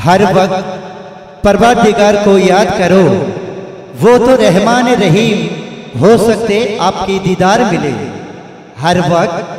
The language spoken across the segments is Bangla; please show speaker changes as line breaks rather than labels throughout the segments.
हर वक्त परवरदिगार को याद करो। वो तो रहमान रहीम, हो सकते आपकी दीदार मिले। हर वक्त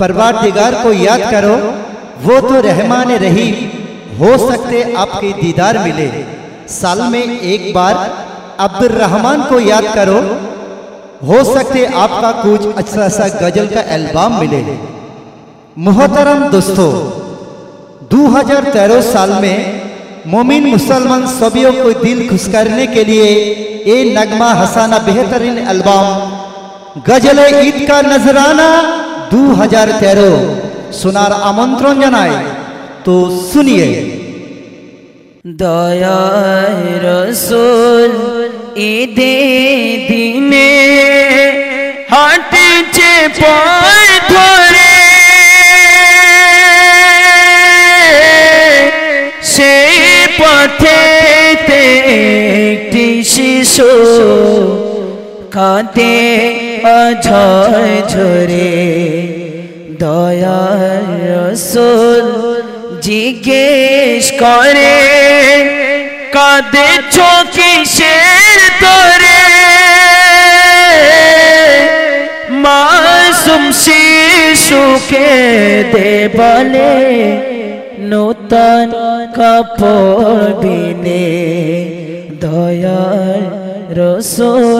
परवरदिगार को याद करो, वो तो रहमान रहीम, हो सकते आपकी दीदार मिले। साल में एक बार अब्दुल रहमान को याद करो, हो सकते आपका कुछ अच्छा सा गज़ल का एल्बम मिले। मोहतरम दोस्तों 2013 साल में मोमिन मुसलमान सभी को दिल खुश करने के लिए ए नगमा हसाना बेहतरीन एल्बम, गज़ल ईद का नजराना 2013 सुनार आमंत्रण जनाए तो सुनिए।
दया रसूल, ईदे दिने हटे पा অঝয় ঝরে দয়ার রসুল জিজ্ঞেস করে, কাঁদে কিসের তোরে। মাসুম শিশুকে দে বলে, নূতন কাপড় বিনে দয়ার রসুল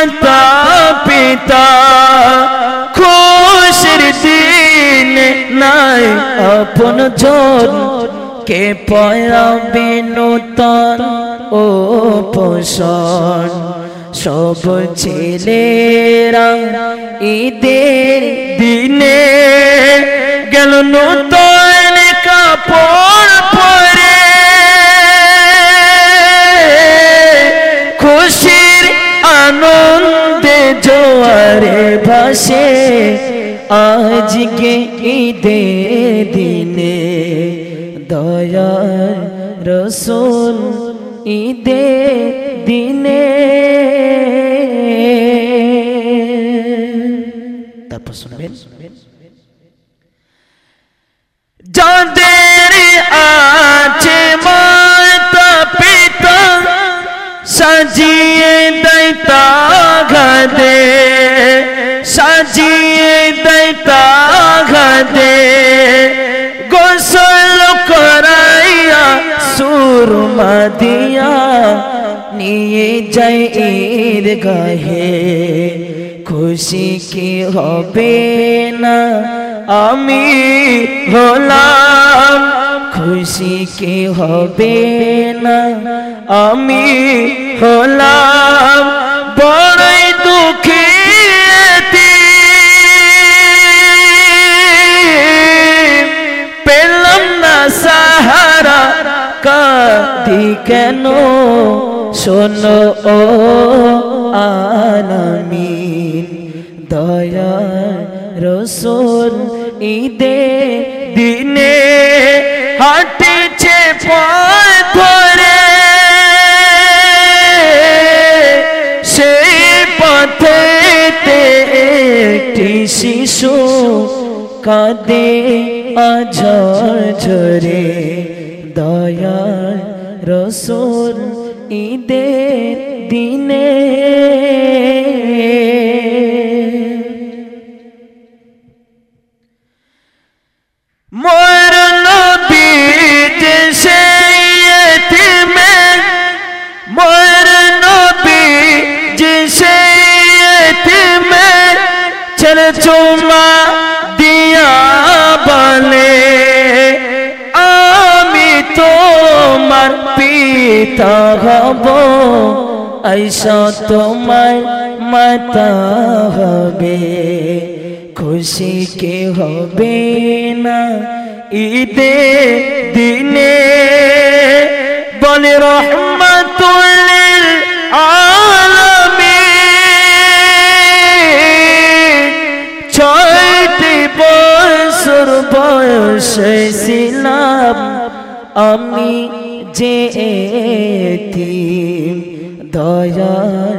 মাতা পিতা, খুশির দিন নাই আপন জন। কে পয়াবে নূতন ও পোষণ। সব ছেলেরা ঈদের দিনে গেল নূতন আজকে ঈদের দিনে দয়ার রসুল ঈদের দিনে তারপর শুনবেন যাদের সুরমা দিয়া নিয়ে যাই ঈদ গাহে খুশি কি হবে না আমি হলাম খুশি কি হবে না আমি হলাম কেন? শোনো, ও আলামিন দয়া রসুল ঈদে দিনে হাঁটেছে পথ ধরে। সেই পথেতে একটি শিশু কাঁদে ঝরে দয়া রসুল ঈদের দিনে পিতা হব ऐसा তোমার মাতা হবে। খুশি কে হবে না ঈদে দিনে? বলে রহমাতুল্লিল আলামিন। ছয়টি বছর বয়সে ছিলাম আমি যে দয়ার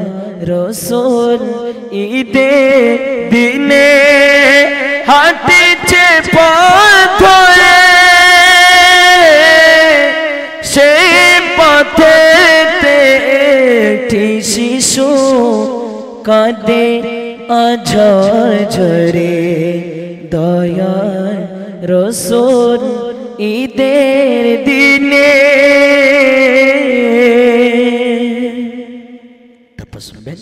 রসুল ঈদে দিনে হাঁটিছে পথে সেই পথে শিশু কাঁদে, আঝর ঝরে। দয়ার রসুল ঈদের শুনবেন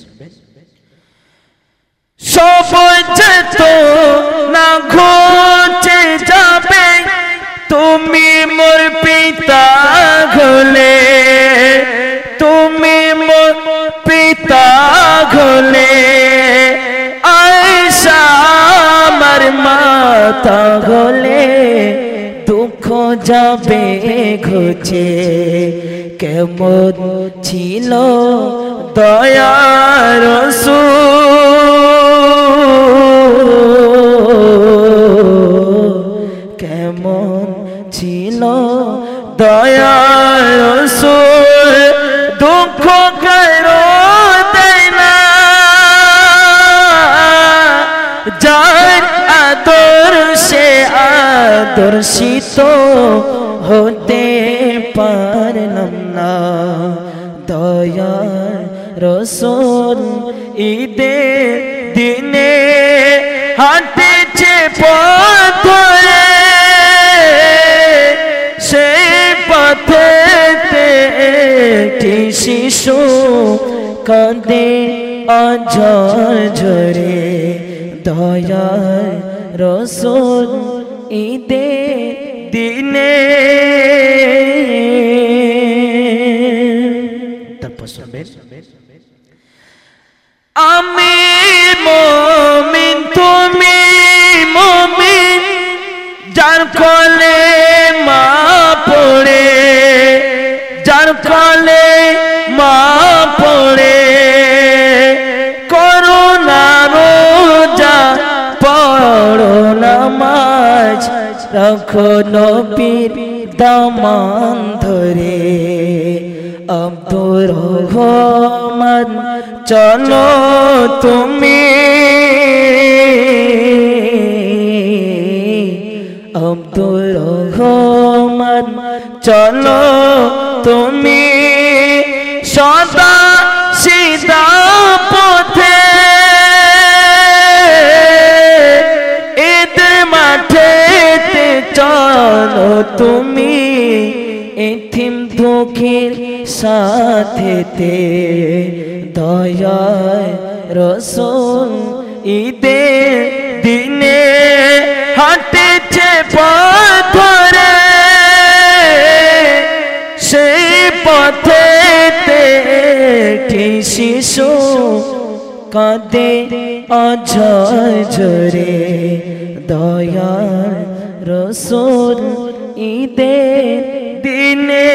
সবুজ তো না ঘুচে যাবে তুমি মোর পিতা ঘলে তুমি মোর পিতা ঘলে আয়সা আমার মাতা ঘলে দুঃখ যাবে ঘুচে কেমন ছিল দয়ার কেমন ছিল দয়ার দুঃখ কেন দেয় না। আদর সে আদর্শিত হতে রসুল ঈদে দিনে হাঁটেছে পথে, সেই পথে একটি শিশু কাঁদে, অঝর ঝরে। দয়ার রসুল ঈদে দিনে আমি মমিন, তুমি মমিন, যার কলে মা পড়ে, যার কলে মা পড়ে, করুণা রোজা পড়ো নামাজ রাখো নবীর দামান ধরে। আব্দুর রহমান চলো তুমি। আব্দুর রহমান, চলো তুমি। সদা সিদা পথে। এদের মাঠে চলো তুমি। এথিম দুঃখের সাথেতে দয়ায় রসুল ঈদে দিনে হাঁটেছে পথরে। সেই পথে শিশু কাঁদে অঝর ঝরে। দয়ার রসুল ঈদের দিনে